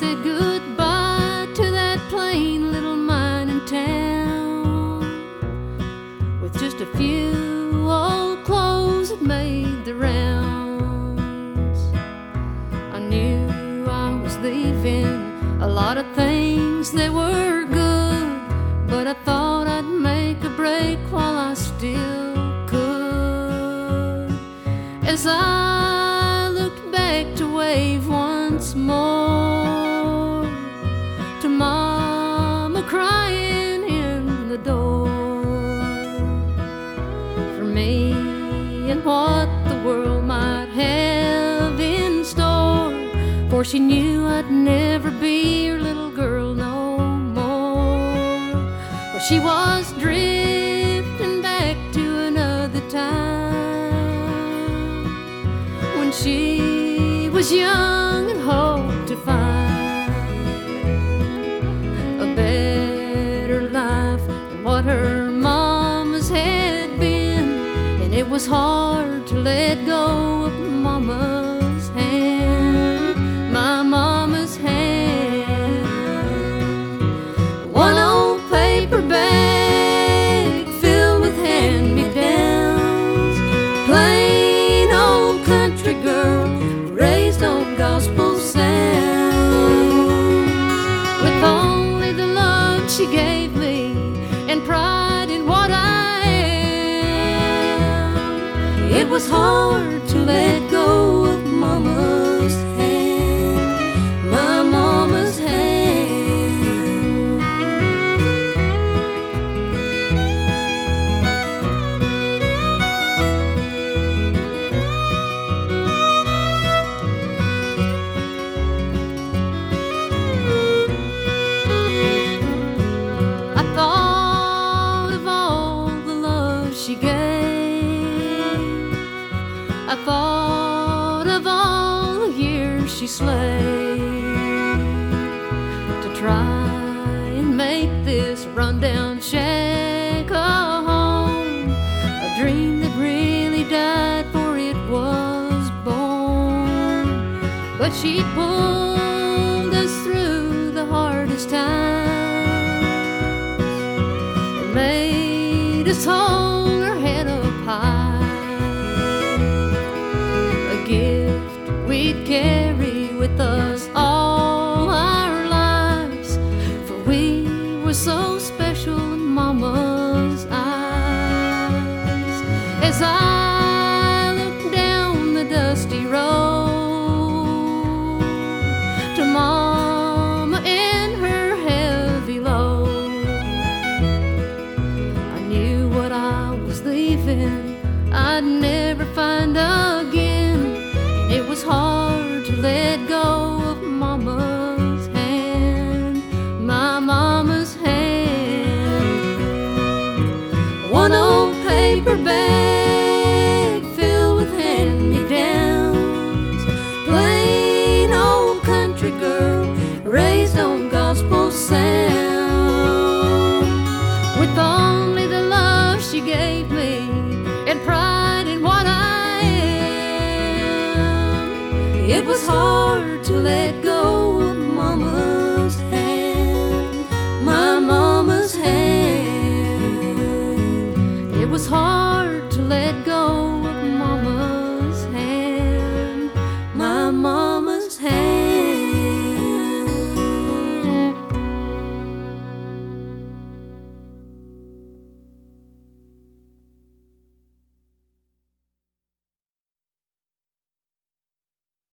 said goodbye to that plain little mining town with just a few old clothes that made the rounds. I knew I was leaving a lot of things that were good, but I thought I'd make a break while I still could. As I looked back to wave once more and what the world might have in store. For she knew I'd never be her little girl no more. But she was drifting back to another time when she was young was hard to let go of mama's hand, my mama's hand. One old paper bag filled with hand me downs, plain old country girl raised on gospel sounds with only the love she gave me It was hard to let go of mama's hand, my mama's hand. I thought of all the love she gave. I thought of all the years she slaved to try and make this rundown shack a home. A dream that really died for it was born. But she pulled us through the hardest times and made us hold As I look down the dusty road to Mama in her heavy load. I knew what I was leaving, I'd never find again. And it was hard to let go of Mama's hand, my Mama's hand. One old paper bag It was hard to let go of mama's